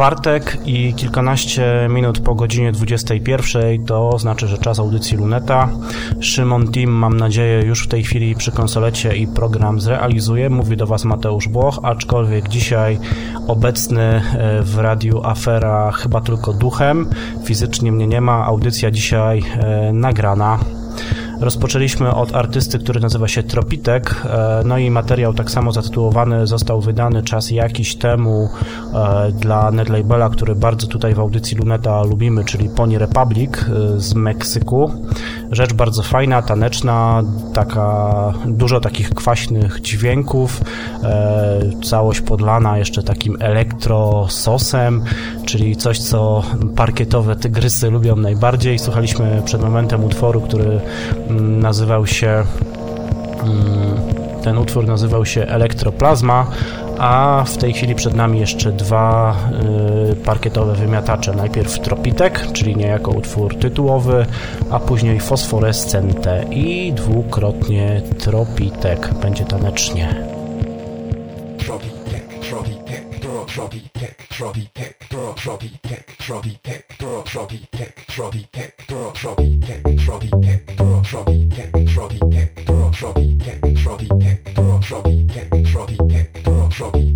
czwartek i kilkanaście minut po godzinie 21 to znaczy, że czas audycji Luneta. Szymon Team, mam nadzieję, już w tej chwili przy konsolecie i program zrealizuje. Mówi do Was Mateusz Błoch, aczkolwiek dzisiaj obecny e, w radiu Afera chyba tylko duchem. Fizycznie mnie nie ma, audycja dzisiaj e, nagrana. Rozpoczęliśmy od artysty, który nazywa się Tropitek, e, no i materiał tak samo zatytułowany został wydany czas jakiś temu e, dla netlabela, który bardzo tutaj w audycji Luneta lubimy, czyli Pony Republic e, z Meksyku. Rzecz bardzo fajna, taneczna, taka dużo takich kwaśnych dźwięków, całość podlana jeszcze takim elektrososem, czyli coś, co parkietowe tygrysy lubią najbardziej. Słuchaliśmy przed momentem utworu, który nazywał się mm, ten utwór nazywał się Elektroplazma, a w tej chwili przed nami jeszcze dwa y, parkietowe wymiatacze. Najpierw Tropitek, czyli niejako utwór tytułowy, a później Fosforescente i dwukrotnie Tropitek. Będzie tanecznie. Tropitek, Tropitek, Tropitek, Tropitek, Tropitek, Tropitek, Tropitek, Tropitek, Tropitek, Tropitek, Tropitek, Tropitek, Tropitek, Tropitek, Tropitek, Tropitek, Tropitek, Trolley,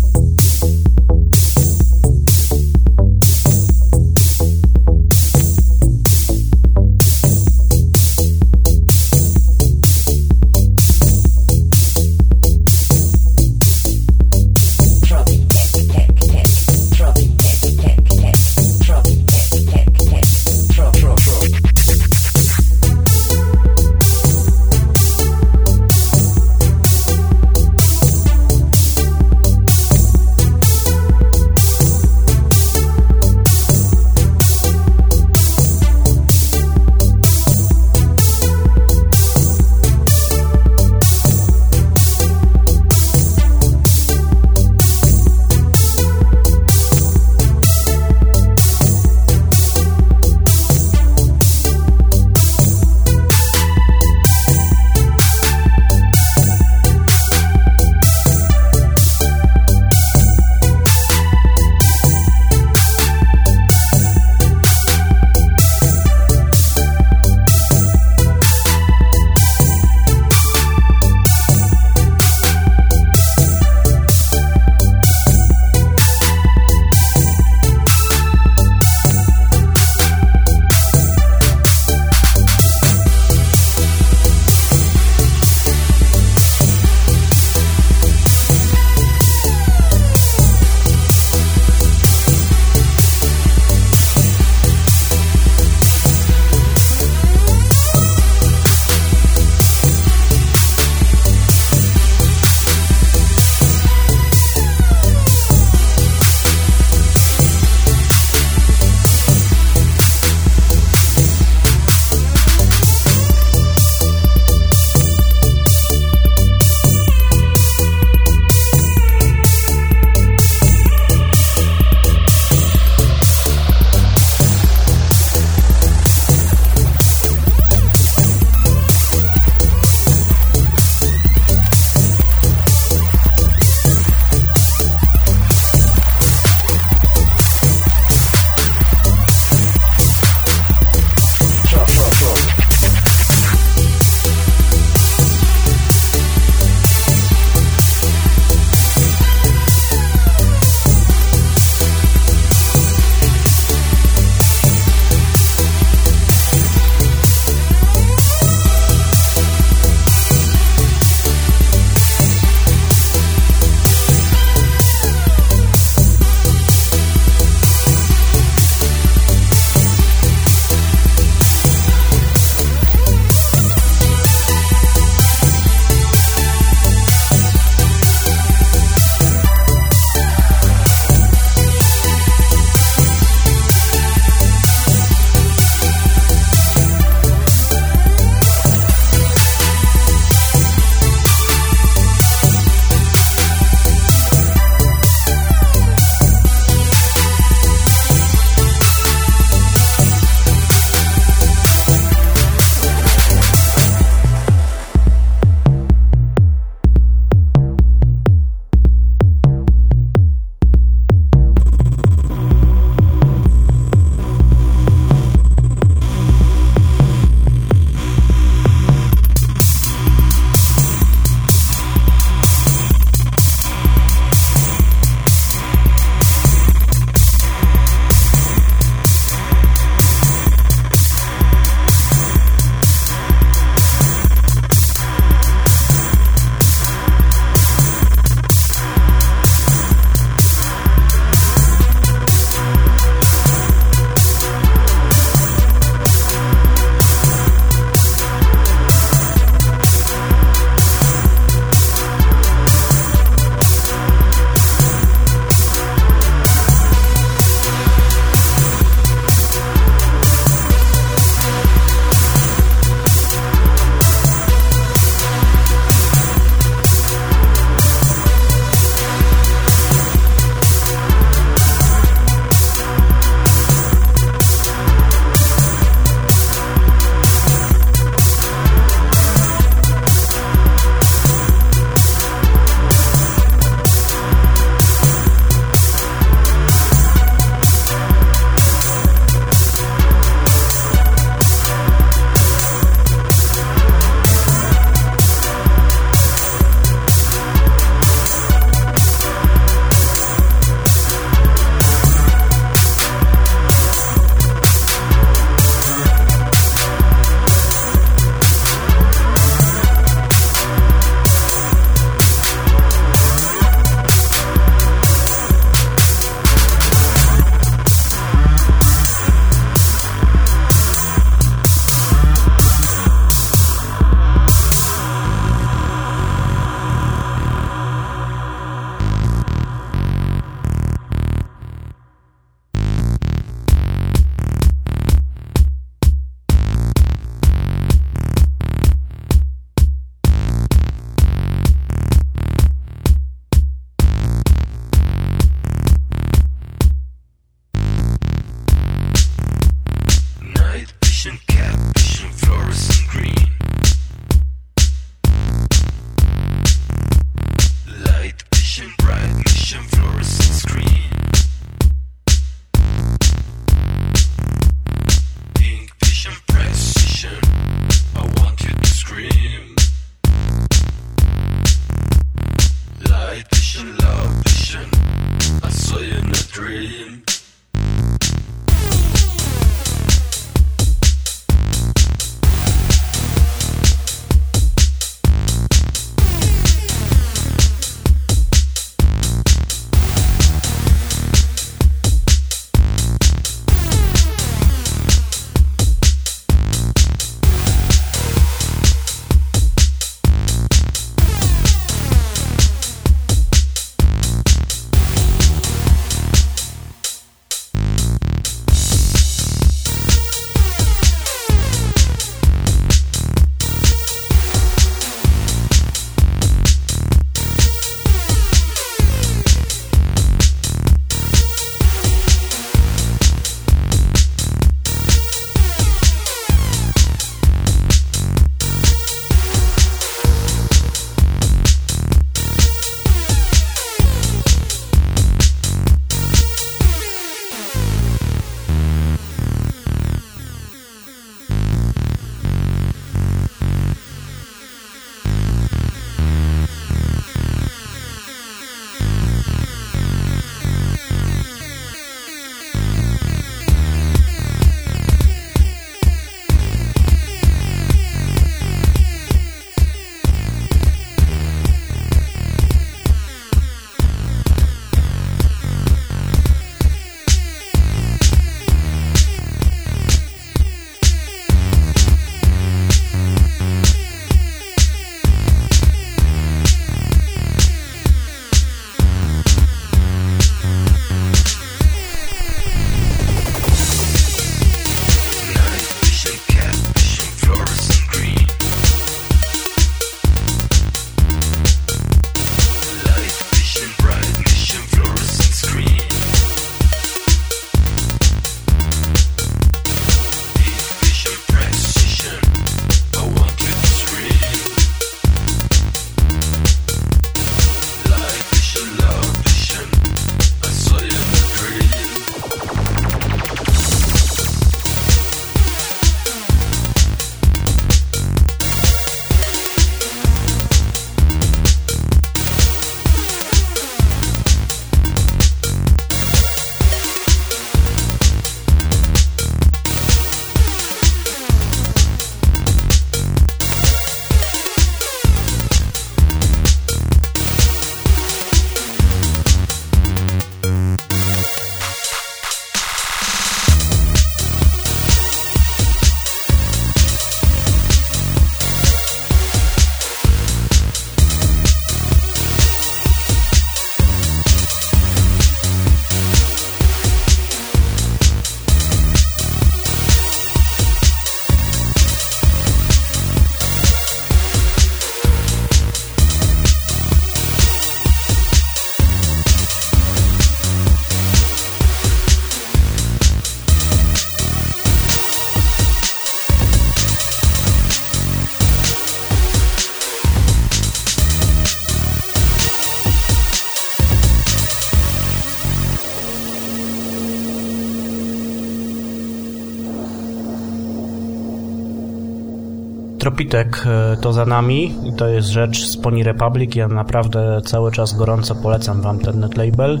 e, to za nami i to jest rzecz z Pony Republic. Ja naprawdę cały czas gorąco polecam Wam ten netlabel.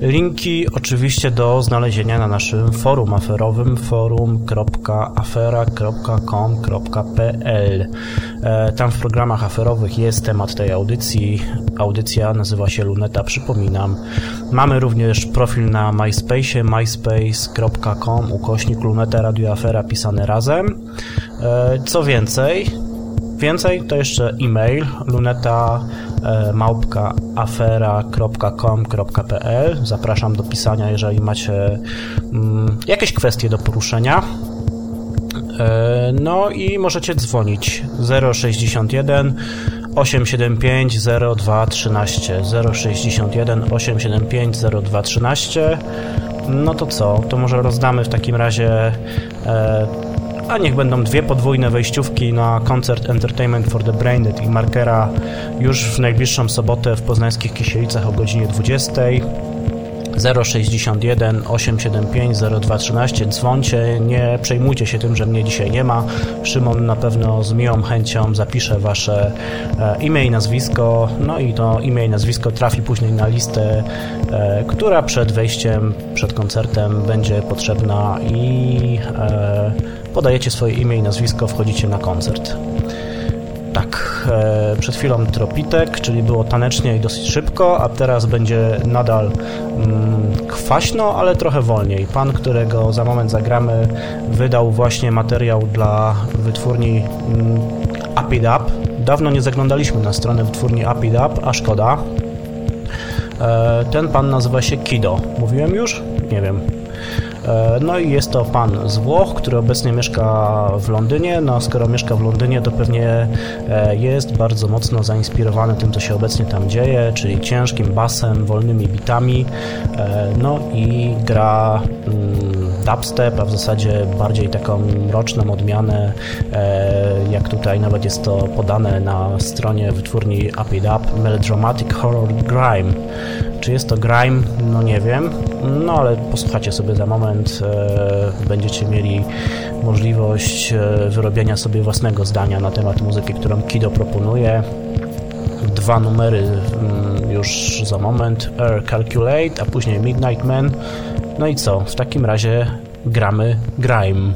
Linki oczywiście do znalezienia na naszym forum aferowym forum.afera.com.pl e, Tam w programach aferowych jest temat tej audycji. Audycja nazywa się Luneta, przypominam. Mamy również profil na MySpace, myspace.com ukośnik Luneta Radio Afera pisane razem. E, co więcej, więcej to jeszcze e-mail luneta e, małpka afera.com.pl Zapraszam do pisania, jeżeli macie mm, jakieś kwestie do poruszenia. E, no i możecie dzwonić 061 875 0213 061 875 0213 no to co? To może rozdamy w takim razie a niech będą dwie podwójne wejściówki na koncert Entertainment for the Brained i Markera już w najbliższą sobotę w poznańskich Kisielicach o godzinie 20. 061 875 0213 dzwoncie, nie przejmujcie się tym, że mnie dzisiaj nie ma. Szymon na pewno z miłą chęcią zapisze wasze e, imię i nazwisko, no i to imię i nazwisko trafi później na listę, e, która przed wejściem, przed koncertem będzie potrzebna i e, podajecie swoje imię i nazwisko, wchodzicie na koncert. Tak, e, przed chwilą tropitek, czyli było tanecznie i dosyć szybko, a teraz będzie nadal mm, kwaśno, ale trochę wolniej. Pan, którego za moment zagramy, wydał właśnie materiał dla wytwórni mm, Up. Dawno nie zaglądaliśmy na stronę wytwórni Up Up, a szkoda. E, ten pan nazywa się Kido. Mówiłem już? Nie wiem. E, no i jest to pan z Włoch, który obecnie mieszka w Londynie. No skoro mieszka w Londynie, to pewnie e, jest bardzo mocno zainspirowany tym, co się obecnie tam dzieje, czyli ciężkim basem, wolnymi bitami. E, no i gra mm, dubstep, a w zasadzie bardziej taką mroczną odmianę, jak tutaj nawet jest to podane na stronie wytwórni Up It Up, Melodramatic Horror Grime. Czy jest to grime? No nie wiem, no ale posłuchacie sobie za moment, e, będziecie mieli możliwość e, wyrobienia sobie własnego zdania na temat muzyki, którą Kido proponuje. Dwa numery mm, już za moment, Air Calculate, a później Midnight Man. No i co? W takim razie gramy grime.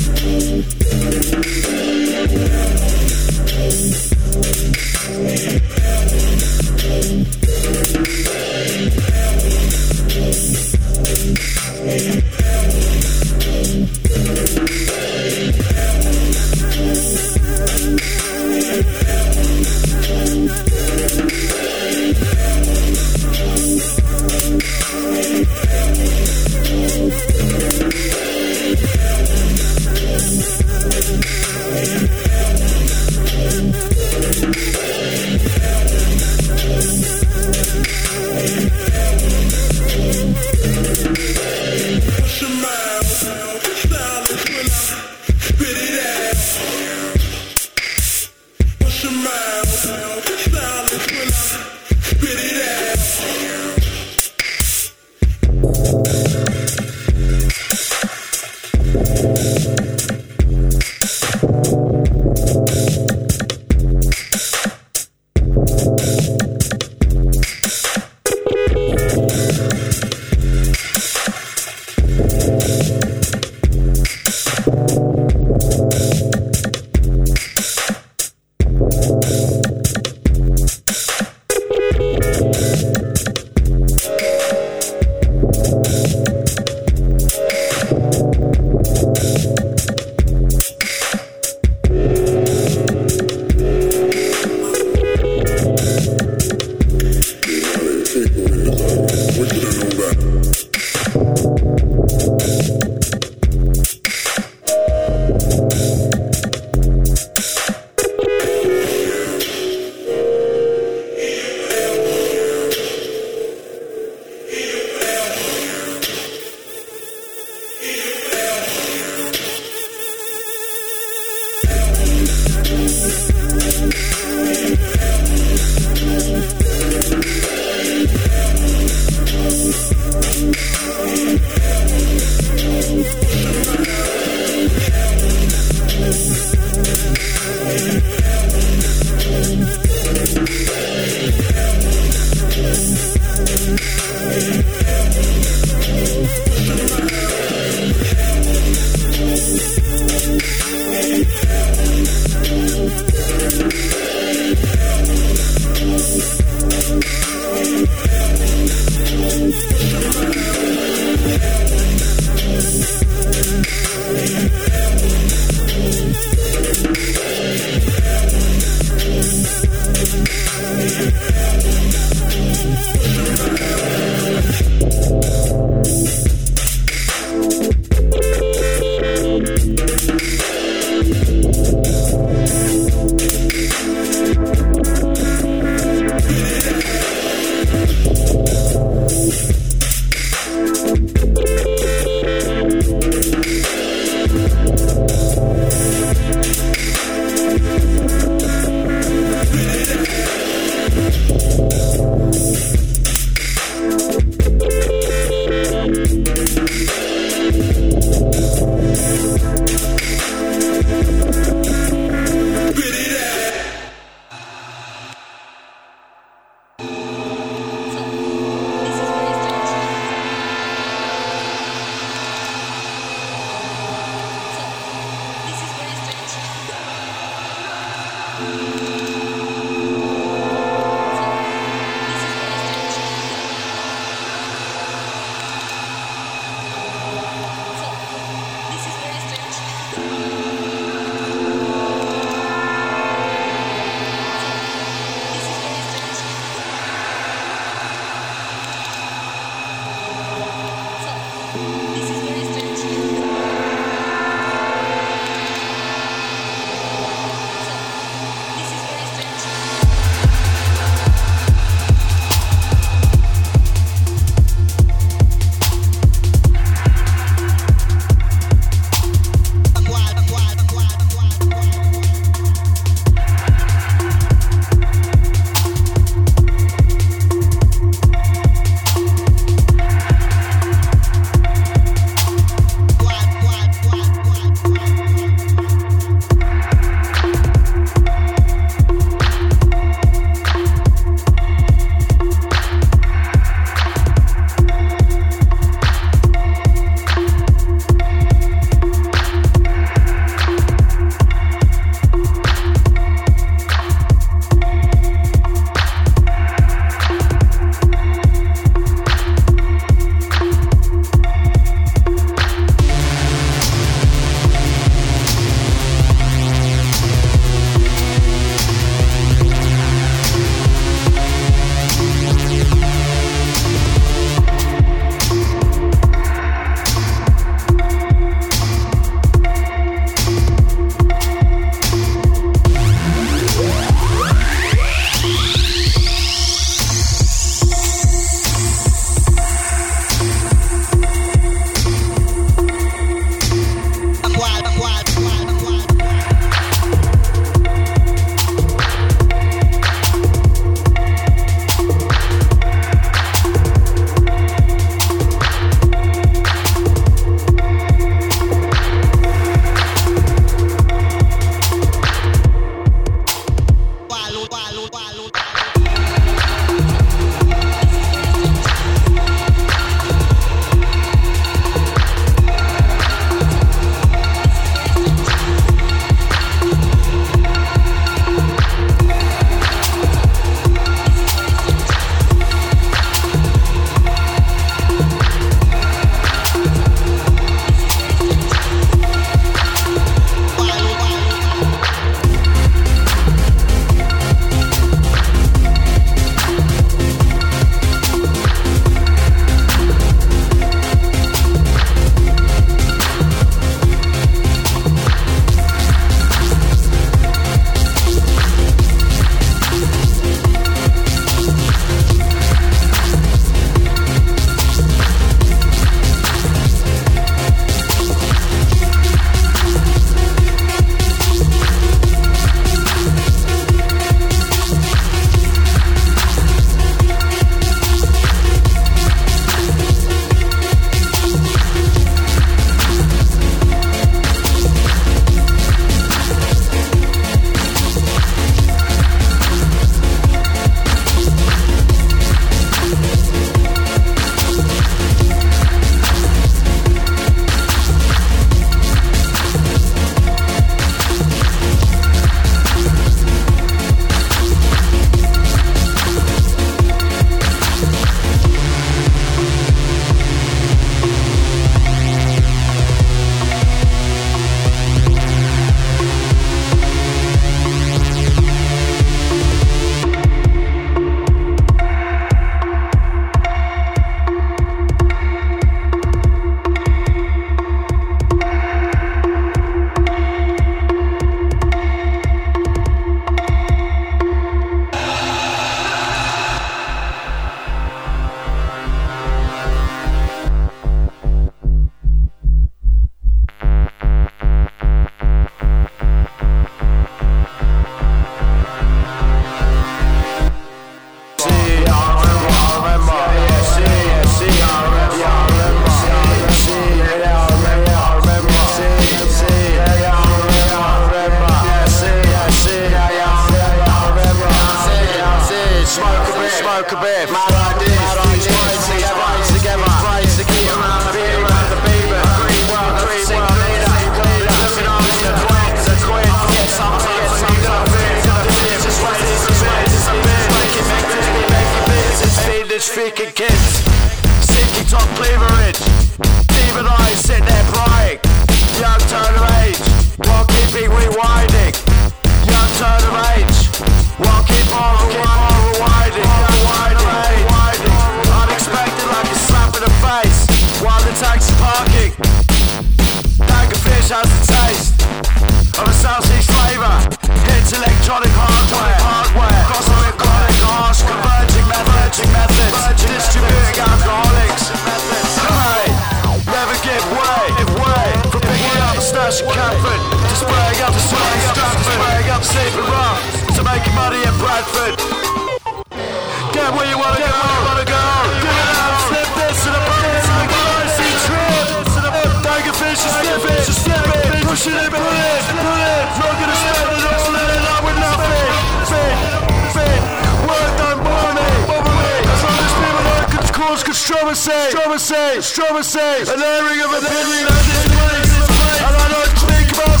Airing of opinion as it's place. And I don't think about.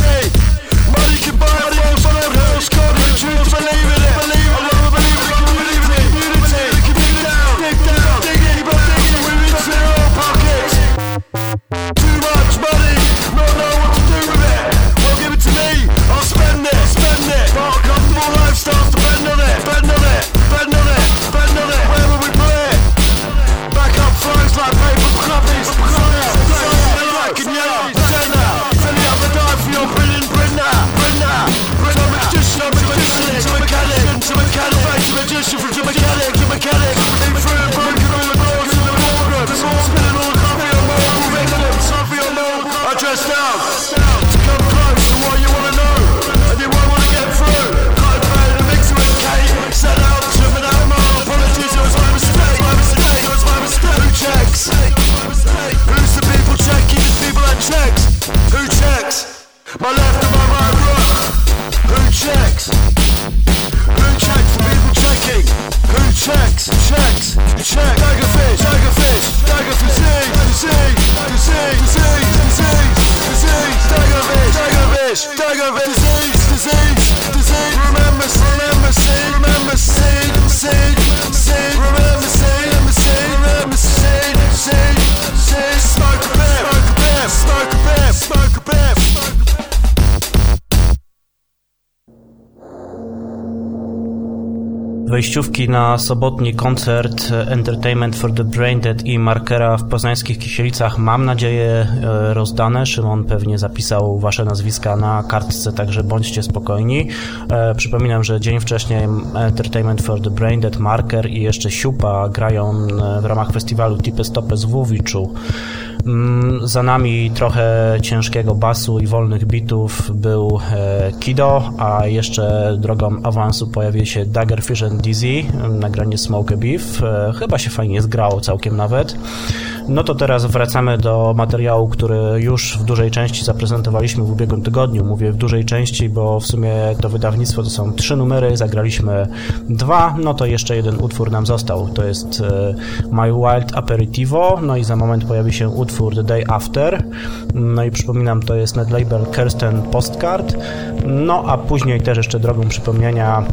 Hey. Money can buy a false on a house. God, you choose believe it. Checks? Checks. Wejściówki na sobotni koncert Entertainment for the Brain Dead i Markera w poznańskich Kisielicach mam nadzieję e, rozdane. Szymon pewnie zapisał wasze nazwiska na kartce, także bądźcie spokojni. E, Przypominam, że dzień wcześniej Entertainment for the Brain Dead, Marker i jeszcze Siupa grają e, w ramach festiwalu Tipe Stopes w Łowiczu. Mm, Za nami trochę ciężkiego basu i wolnych bitów był e, Kido, a jeszcze drogą awansu pojawi się Daggerfish and Dizzy, nagranie Smoke a Beef. E, Chyba się fajnie zgrało całkiem nawet. No to teraz wracamy do materiału, który już w dużej części zaprezentowaliśmy w ubiegłym tygodniu. Mówię w dużej części, bo w sumie to wydawnictwo to są trzy numery, zagraliśmy dwa, no to jeszcze jeden utwór nam został. To jest e, My Wild Aperitivo, no i za moment pojawi się utwór The Day After. No i przypominam, to jest netlabel Kirsten Postcard. No a później też jeszcze drogą przypomnienia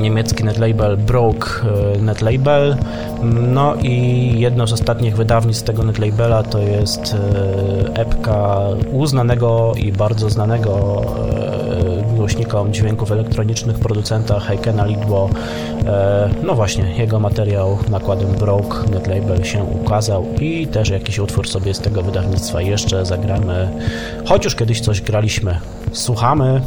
niemiecki netlabel Broke e, Netlabel. No i jedno z ostatnich wydawnictw tego netlabela to jest e, epka uznanego i bardzo znanego e, głośnikom dźwięków elektronicznych producenta Heikena Lidło. E, No właśnie, jego materiał nakładem Broke Netlabel się ukazał i też jakiś utwór sobie z tego wydawnictwa jeszcze zagramy, choć już kiedyś coś graliśmy. Słuchamy.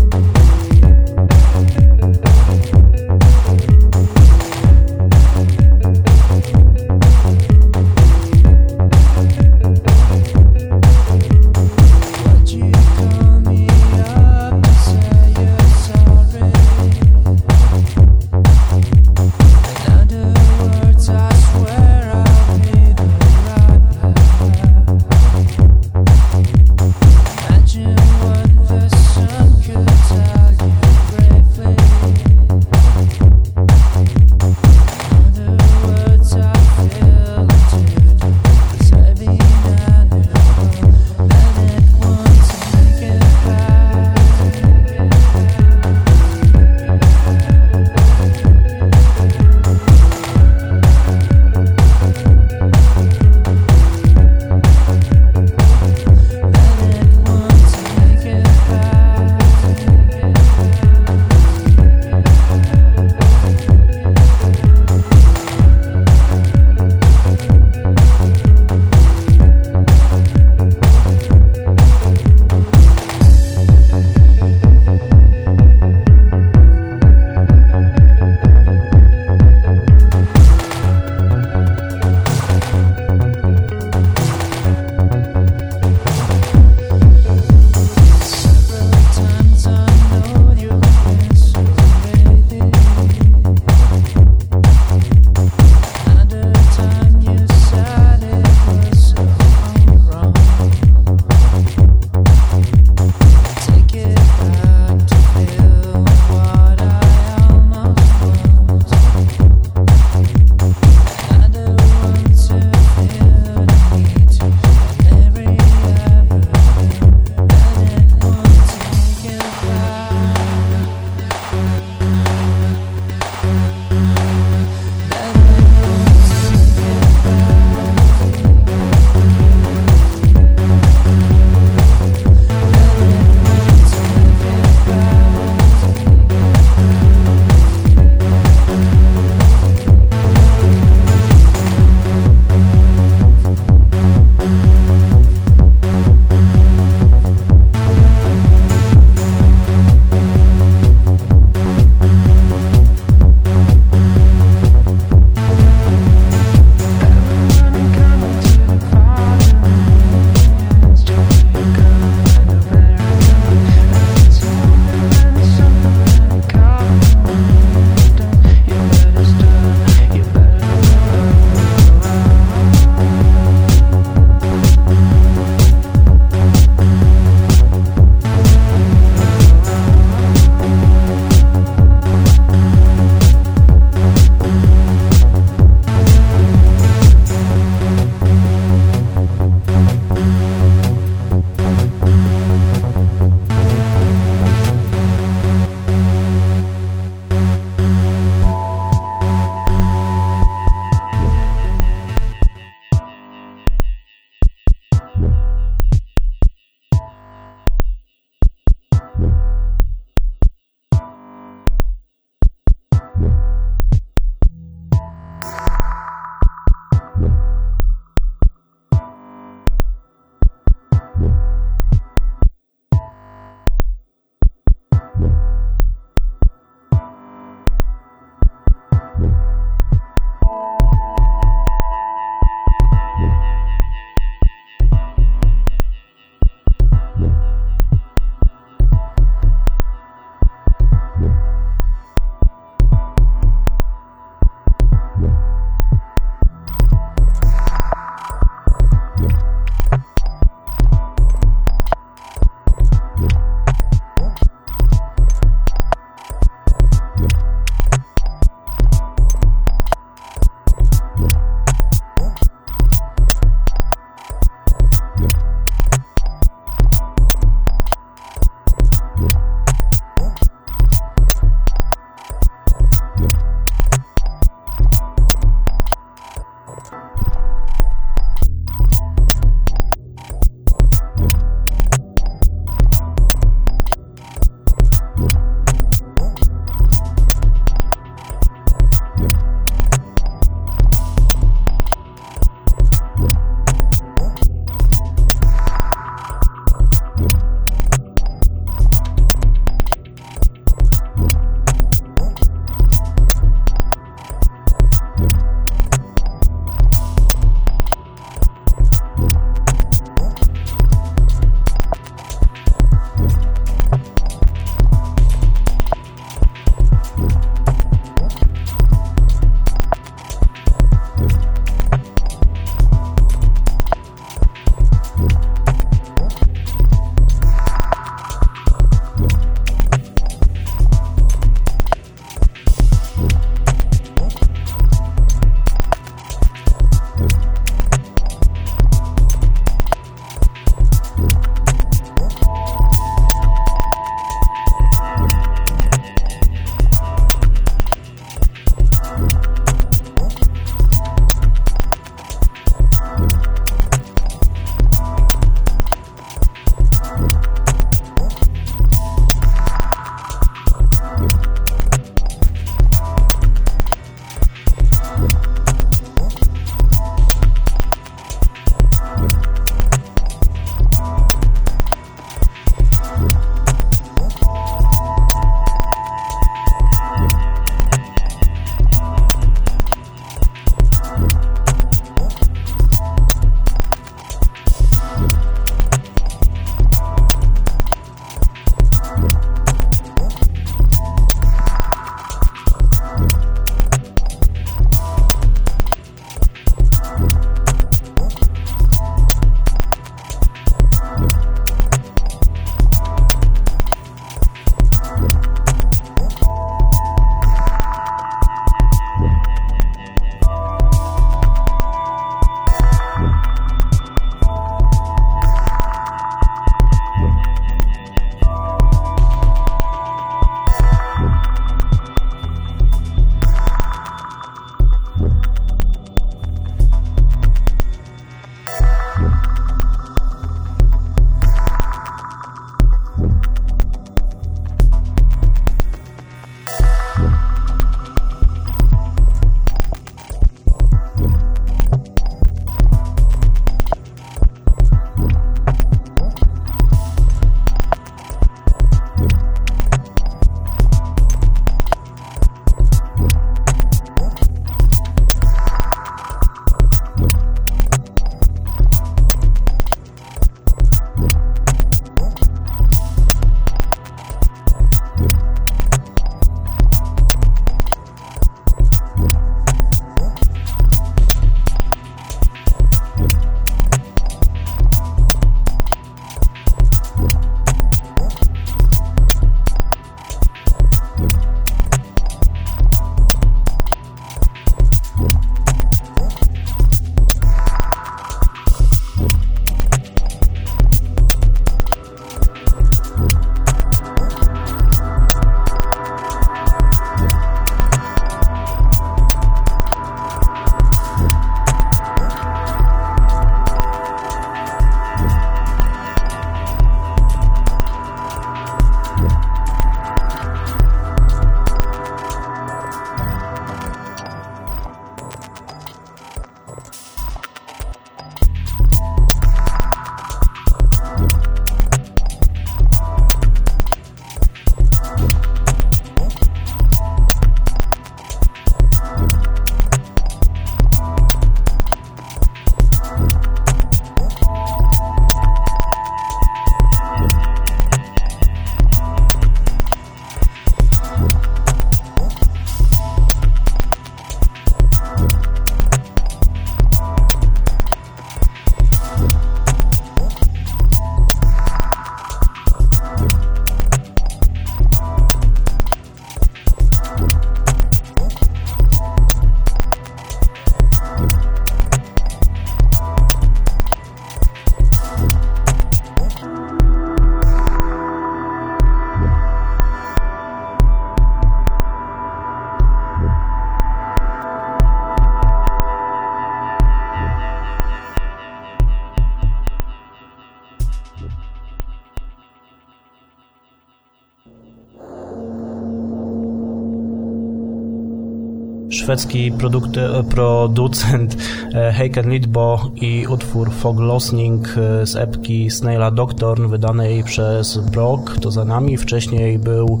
Szwedzki produkt, e, producent e, Heiken Lidbo i utwór Fog Losning e, z epki Snaila Doctor wydanej przez Brock, to za nami. Wcześniej był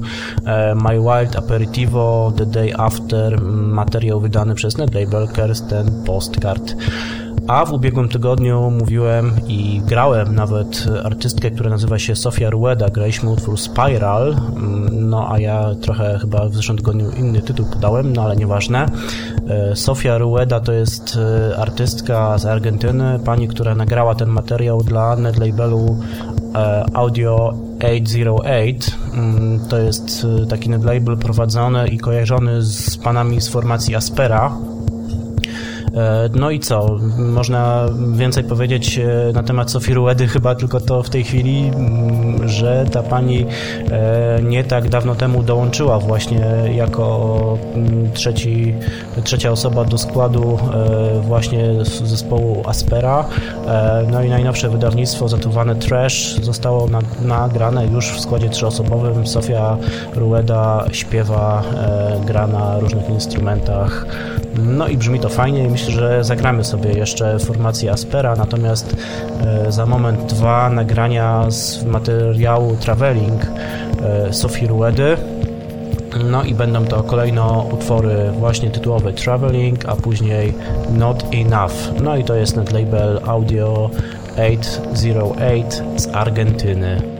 My Wild Aperitivo The Day After, materiał wydany przez Netlabel Kersten Postcard. A w ubiegłym tygodniu mówiłem i grałem nawet artystkę, która nazywa się Sofia Rueda. Graliśmy utwór Spiral, mm, no a ja trochę chyba w zeszłym tygodniu inny tytuł podałem, no ale nieważne. E, Sofia Rueda to jest e, artystka z Argentyny, pani, która nagrała ten materiał dla netlabelu e, Audio 808. Mm, to jest taki netlabel prowadzony i kojarzony z panami z formacji Aspera, no i co? Można więcej powiedzieć e, na temat Sofii Ruedy, chyba tylko to w tej chwili, mm, że ta pani e, nie tak dawno temu dołączyła właśnie jako mm, trzeci, trzecia osoba do składu właśnie zespołu Aspera. No i najnowsze wydawnictwo Zatuwane Trash zostało nagrane już w składzie trzyosobowym. Sofia Rueda śpiewa, gra na różnych instrumentach. No i brzmi to fajnie i myślę, że zagramy sobie jeszcze formację Aspera, natomiast e, za moment dwa nagrania z materiału Traveling e, Sofii Ruedy. No i będą to kolejno utwory właśnie tytułowe Traveling, a później Not Enough. No i to jest net label Audio 808 z Argentyny.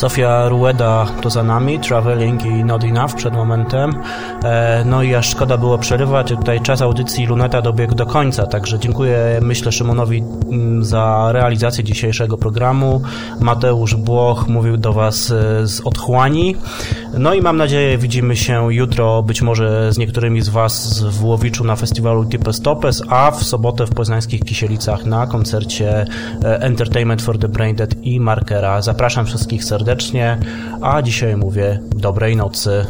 Sofia Rueda to za nami, Traveling i Not Enough przed momentem. E, no i aż szkoda było przerywać, tutaj czas audycji Luneta dobiegł do końca, także dziękuję myślę Szymonowi mm, za realizację dzisiejszego programu. Mateusz Błoch mówił do Was e, z Otchłani. No i mam nadzieję widzimy się jutro, być może z niektórymi z Was w Łowiczu na festiwalu Type Stopes, a w sobotę w poznańskich Kisielicach na koncercie e, Entertainment for the Braindead i Markera. Zapraszam wszystkich serdecznie, a dzisiaj mówię dobrej nocy.